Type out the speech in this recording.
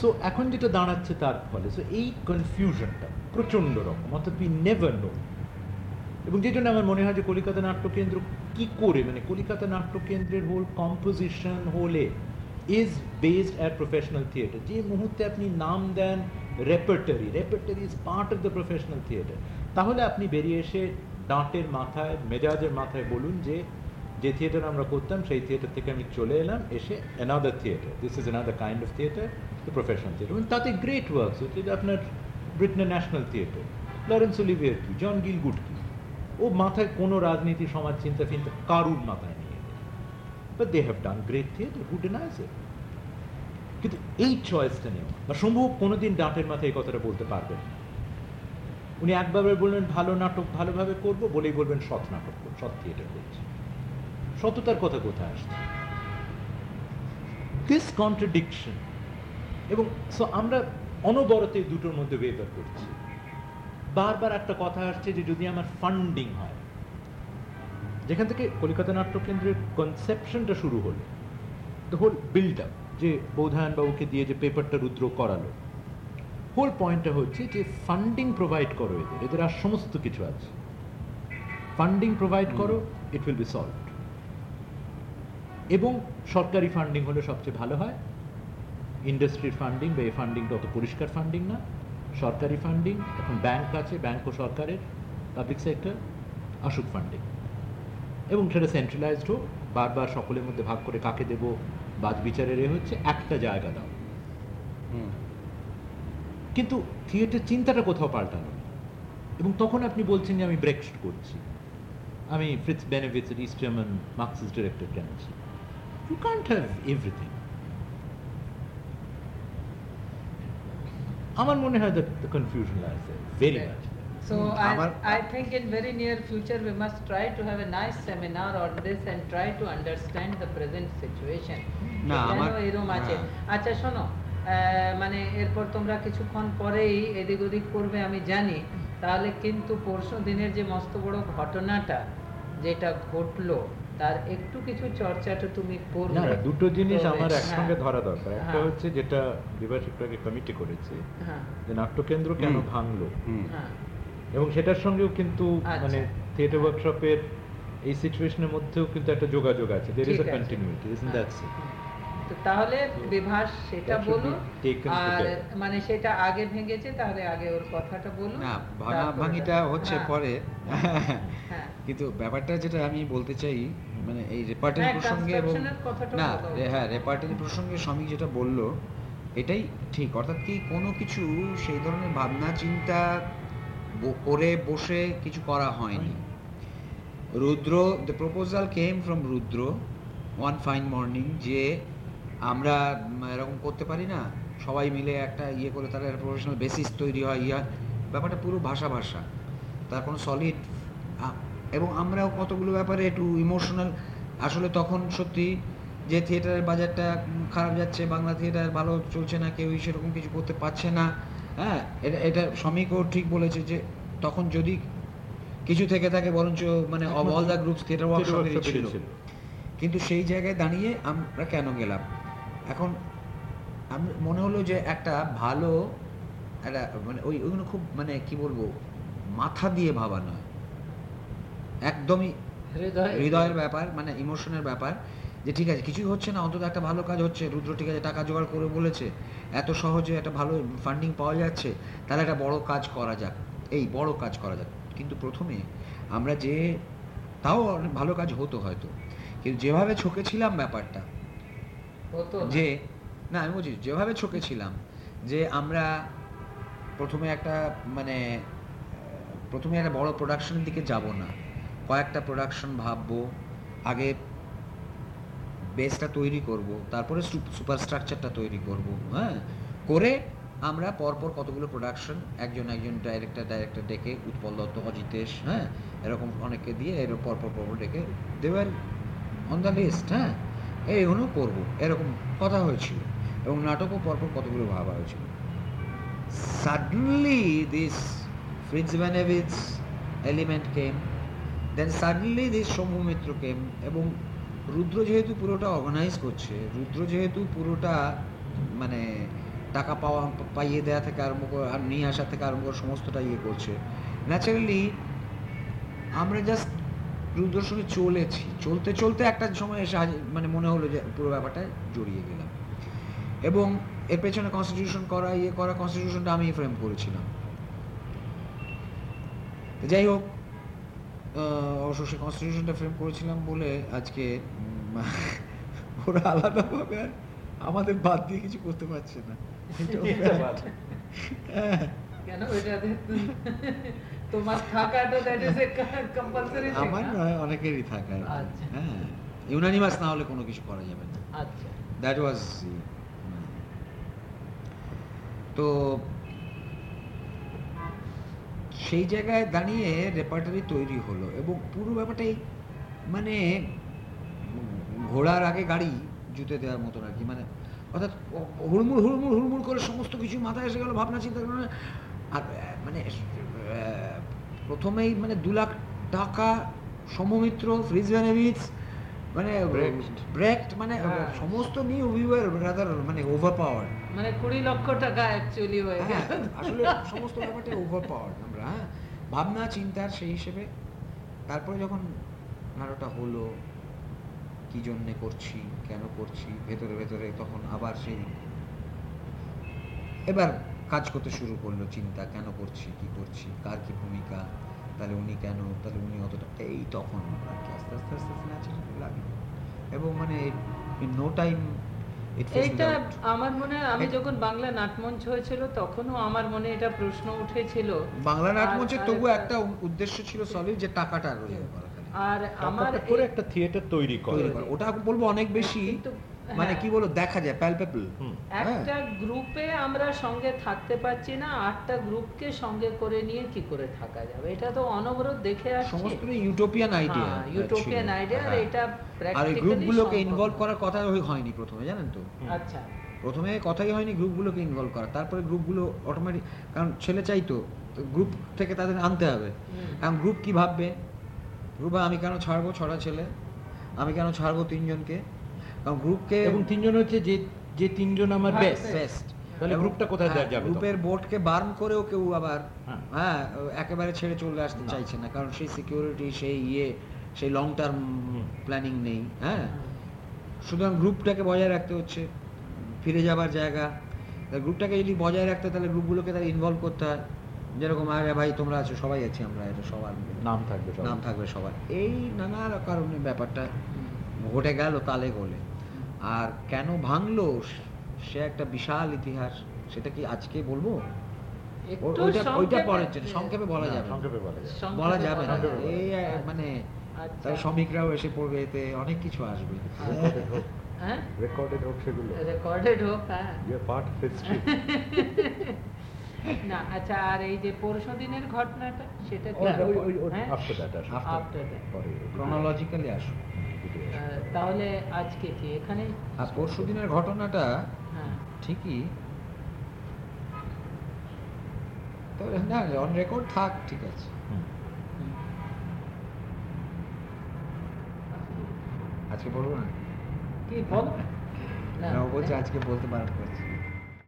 So এখন যেটা দাঁড়াচ্ছে তার ফলে সো এই কনফিউশনটা প্রচণ্ড রকম, অর্থাৎ উই নেভার নো এবং যে আমার মনে হয় যে কলিকাতা নাট্যকেন্দ্র কি করে মানে কলিকাতা নাট্যকেন্দ্রের whole composition Holey is based at professional theatre যে মুহূর্তে আপনি নাম দেন repertory repertory is part of the professional theatre তাহলে আপনি বেরিয়ে এসে ডাঁটের মাথায়, মেজাজের মাথায় বলুন যে যে থিয়েটার আমরা করতাম, সেই থিয়েটার থেকে আমি চলে এলাম, এসে another theatre this is another kind of theatre the professional theatre এবং তাতে গ্রেট ওয়ার্কস হচ্ছে আপনার ব্রিটেনের ন্যাশনাল থিয়েটার লরেন্স অলিভিয়ার কি জন গিলগুড কি, ও মাথায় কোনো রাজনীতি, সমাজ চিন্তা ফিন্তা কারুর মাথায় নিয়ে but they have done great theatre কিন্তু এই চয়েসটা নেওয়া, বা সম্ভব কোনোদিন ডাঁটের মাথায় এই কথাটা বলতে পারবেন উনি একবার বললেন, ভালো নাটক ভালোভাবে করব, বলেই বলবেন, সৎ নাটক সৎ থিয়েটার করছি। সততার কথা কোথায় আসছে? দিস কন্ট্রাডিকশন এবং সো আমরা অনবরতে দুটোর মধ্যে ওয়েভার করছি। বারবার একটা কথা আসছে যে যদি আমার ফান্ডিং হয় যেখান থেকে কলকাতা নাট্যকেন্দ্রের কনসেপশনটা শুরু হলো দ্য হোল বিল্ড আপ যে বাবুকে দিয়ে যে পেপারটা রুদ্র করালো হোল পয়েন্টটা হচ্ছে যে ফান্ডিং প্রোভাইড করো এদের এদের আর সমস্ত কিছু আছে। ফান্ডিং প্রোভাইড করো ইট উইল বি সলভ এবং সরকারি ফান্ডিং হলে সবচেয়ে ভালো হয় ইন্ডাস্ট্রির ফান্ডিং বা এই ফান্ডিংটা অত পরিষ্কার ফান্ডিং না। সরকারি ফান্ডিং এখন ব্যাংক আছে ব্যাংক ও সরকারের পাবলিক সেক্টর আসুক ফান্ডিং এবং সেটা সেন্ট্রালাইজড হোক বারবার সকলের মধ্যে ভাগ করে কাকে দেব বাদ বিচারের এ হচ্ছে একটা জায়গা দাও। কিন্তু থিয়েটার চিন্তাটা কোথাও পাল্টানো এবং তখন আপনি বলছেন যে আমি ব্রেকস্ট করছি। আমি Fritz Bennewitz East German Marxist director আনছি ইউ কান্ট হ্যাভ এভরিথিং আমার মনে হয় that the confusion lies very much So I, আমার- I think in very near future we must try to have a nice seminar on this and try to understand the present situation. না, আমার- এরম আছে। আচ্ছা শোনো আহ, মানে এরপর তোমরা কিছুক্ষণ পরেই এদিক ওদিক করবে আমি জানি তাহলে কিন্তু পরশু দিনের যে মস্ত বড় ঘটনাটা যেটা ঘটলো তার একটু কিছু চর্চাটা তুমি করবে। না, দুটো জিনিস আমার একসঙ্গে হ্যাঁ, ধরা দরকার। একটা হ্যাঁ। হচ্ছে যেটা আগে কমিটি করেছে হ্যাঁ। যে নাট্যকেন্দ্র কেন ভাঙলো? এবং সেটার সঙ্গেও কিন্তু আচ্ছা। মানে থিয়েটার ওয়ার্কশপের এই সিচুয়েশনের মধ্যেও কিন্তু একটা যোগাযোগ আছে। There is a. Continuity isn't that তো তাহলে বিভাস সেটা বলুন। আর মানে সেটা আগে ভেঙেছে তাহলে আগে ওর কথাটা বলুন। না ভাঙা ভাঙিটা হচ্ছে পরে। হ্যাঁ। কিন্তু ব্যাপারটা যেটা আমি বলতে চাই মানে এই রেপার্টারি হ্যাঁ, প্রসঙ্গে এবং না হ্যাঁ রেপার্টারি প্রসঙ্গে স্বামী যেটা বলল এটাই ঠিক। অর্থাৎ কি কোনো কিছু সেই ধরনের ভাবনা চিন্তা করে বসে কিছু করা হয়নি। Rudra the proposal came from Rudra one fine morning যে আমরা এরকম করতে পারি না সবাই মিলে একটা ইয়ে করে তাহলে একটা প্রফেশনাল বেসিস তৈরি হয় ইয়া ব্যাপারটা পুরো ভাষা ভাষা। তার কোনো সলিড এবং আমরাও কতগুলো ব্যাপারে একটু ইমোশনাল আসলে তখন সত্যি যে থিয়েটারের বাজারটা খারাপ যাচ্ছে বাংলা থিয়েটার ভালো চলছে না কেউই সেরকম কিছু করতে পারছে না হ্যাঁ এটা এটা শ্রমিকও ঠিক বলেছে যে তখন যদি কিছু থেকে থাকে বরঞ্চ মানে অল দ্য গ্রুপস থিয়েটার ওয়ার্কশপেরই ছিল। কিন্তু সেই জায়গায় দাঁড়িয়ে আমরা কেন গেলাম? এখন আমি মনে হলো যে একটা ভালো একটা মানে ওই ওইগুলো খুব মানে কি বলব মাথা দিয়ে ভাবা নয়। একদমই হৃদয়ের ব্যাপার মানে ইমোশনের ব্যাপার যে ঠিক আছে কিছুই হচ্ছে না অন্তত একটা ভালো কাজ হচ্ছে রুদ্র ঠিক আছে টাকা জোগাড় করে বলেছে এত সহজে একটা ভালো ফান্ডিং পাওয়া যাচ্ছে তাহলে একটা বড় কাজ করা যাক এই বড় কাজ করা যাক। কিন্তু প্রথমে আমরা যে তাও অনেক ভালো কাজ হতো হয়তো কিন্তু যেভাবে ছকেছিলাম ব্যাপারটা যে না আমি বলছি যেভাবে ছকেছিলাম যে আমরা প্রথমে একটা মানে প্রথমে একটা বড় প্রোডাকশনের দিকে যাব না কয়েকটা প্রোডাকশন ভাববো, আগে বেসটা তৈরি করব, তারপরে সুপার স্ট্রাকচারটা তৈরি করব হ্যাঁ? করে আমরা পরপর কতগুলো প্রোডাকশন একজন একজন ডাইরেক্টর ডাইরেক্টর ডেকে উৎপল দত্ত অজিতেশ হ্যাঁ? এরকম অনেককে দিয়ে এরকম পরপর পরপর ডেকে দেওয়ার অন দ্য লিস্ট হ্যাঁ? এই এইগুলো করব, এরকম কথা হয়েছিল এবং নাটকও পরপর কতগুলো ভাবা হয়েছিল। Suddenly this Fritz Benevitz element came then suddenly this Shambhu Mitra came এবং রুদ্র যেহেতু পুরোটা অর্গানাইজ করছে রুদ্র যেহেতু পুরোটা মানে টাকা পাওয়া, পাইয়ে দেওয়া থেকে আরম্ভ করে, আর নিয়ে আসা থেকে আরম্ভ করে সমস্তটা ইয়ে করছে। ন্যাচারালি আমরা জাস্ট দূরদর্শনে চলেছি। চলতে চলতে একটা সময় এসে মানে মনে হলো যে পুরো ব্যাপারটায় জড়িয়ে গেলাম। এবং এর পেছনে কনস্টিটিউশন করা ইয়ে করা কনস্টিটিউশনটা আমি ফ্রেম করেছিলাম। যাই হোক অবশ্য কনস্টিটিউশনটা ফ্রেম করেছিলাম বলে আজকে ওরা আলাদাভাবে আর আমাদের বাদ দিয়ে কিছু করতে পারছে না। হ্যাঁ, কেন? তোমার থাকাটা দ্যাট ইজ এ কম্পালসারি আমার নয় অনেকেরই থাকা আচ্ছা। হ্যাঁ। ইউনানিমাস না হলে কোনো কিছু করা যাবে না। আচ্ছা। দ্যাট ওয়াজ তো সেই জায়গায় দাঁড়িয়ে রেপার্টারি তৈরি হলো এবং পুরো ব্যাপারটাই মানে ঘোড়ার আগে গাড়ি জুতে দেওয়ার মতন আর কি মানে অর্থাৎ হুড়মুড় হুড়মুড় হুড়মুড় করে সমস্ত কিছু মাথায় এসে গেল ভাবনা চিন্তা করে আর মানে প্রথমেই মানে দু লাখ টাকা সমমিত্র ফ্রিজ মানে. ব্রেক্ট মানে হ্যাঁ। সমস্ত নিয়ে উই ওয়ার রাদার মানে ওভার পাওয়ার মানে কুড়ি লক্ষ টাকা অ্যাকচুয়ালি হয়ে হ্যাঁ গেল আসলে সমস্ত ব্যাপারটা ওভার পাওয়ার আমরা হ্যাঁ ভাবনা চিন্তার সেই হিসেবে তারপরে যখন নাড়াটা হলো কি জন্যে করছি কেন করছি ভেতরে ভেতরে তখন আবার সেই এবার কাজ করতে শুরু করল চিন্তা কেন করছি কি করছি কার কি ভূমিকা তাহলে উনি কেন তাহলে উনি অতটা এই তখন আর কি আস্তে আস্তে আস্তে আস্তে লাগে এবং মানে নো টাইম এইটা আমার মনে হয় আমি যখন বাংলা নাটমঞ্চ হয়েছিল তখনও আমার মনে এটা প্রশ্ন উঠেছিল। বাংলা নাটমঞ্চের তবুও তবু একটা- উদ্দেশ্য ছিল সলিড যে টাকাটা রোজগার করা আর আমার টাকাটা করে একটা থিয়েটার তৈরি করে। ওটা বলব অনেক বেশি। মানে হ্যাঁ। কি বলব দেখা যায় প্যালপেবল একটা গ্রুপে আমরা সঙ্গে থাকতে পারছি না আটটা গ্রুপকে সঙ্গে করে নিয়ে কি করে থাকা যাবে? এটা তো অনবরত দেখে আসছি। সমস্ত ইউটোপিয়ান আইডিয়া ইউটোপিয়ান আইডিয়া আর এটা আর গ্রুপগুলোকে ইনভলভ করার কথা হয়নি প্রথমে জানেন তো? আচ্ছা। প্রথমে কথাই হয়নি গ্রুপগুলোকে ইনভলভ করা। তারপরে গ্রুপগুলো অটোমেটিক কারণ ছেলে চাইতো গ্রুপ থেকে তাদের আনতে হবে। কারণ গ্রুপ কি ভাববে? গ্রুপ আমি কেন ছাড়বো ছড়া ছেলে? আমি কেন ছাড়বো তিনজনকে? কারণ গ্রুপকে এবং তিনজন হচ্ছে যে যে তিনজন আমার হ্যাঁ, বেস্ট বেস্ট তাহলে গ্রুপটা কোথায় দেওয়া যাবে গ্রুপের? বোর্ডকে বার্ন করেও কেউ আবার হ্যাঁ। হ্যাঁ একেবারে ছেড়ে চলে আসতে চাইছে না কারণ সেই সিকিউরিটি সেই ইয়ে সেই লং টার্ম প্ল্যানিং নেই হ্যাঁ। সুতরাং গ্রুপটাকে বজায় রাখতে হচ্ছে ফিরে যাবার জায়গা। গ্রুপটাকে যদি বজায় রাখতে হয়, তাহলে গ্রুপগুলোকে তাহলে ইনভলভ করতে হয়। যেরকম আরে ভাই তোমরা আছো সবাই আছি আমরা এটা সবার নাম থাকবে সবার। নাম থাকবে সবার। এই নানা কারণে ব্যাপারটা ঘটে গেল তালে গোলে। আর কেন ভাঙলো? সে একটা বিশাল ইতিহাস সেটা কি আজকে বলব? ওইটা ওইটা সংক্ষেপে- পরের জন্য সংক্ষেপে বলা যাবে। সংক্ষেপে বলা যাবে। না। এই মানে আচ্ছা। শ্রমিকরাও এসে পড়বে এতে অনেক কিছু আসবে। রেকর্ডেড হোক। হ্যাঁ? সেগুলো। রেকর্ডেড হোক হ্যাঁ। পার্ট হিস্ট্রি না আচ্ছা আর এই যে পরশু দিনের ঘটনাটা সেটা কি হ্যাঁ? আফটার দ্যাট আসো ক্রনোলজিক্যালি আসো তাহলে আজকে কি? এখানে আর পরশু দিনের ঘটনাটা হ্যাঁ। ঠিকই। তবে না অন রেকর্ড থাক ঠিক আছে। হম। হম। আজকে বলব না? কি বল? না না, ও বলছে আজকে বলতে বারণ করছে।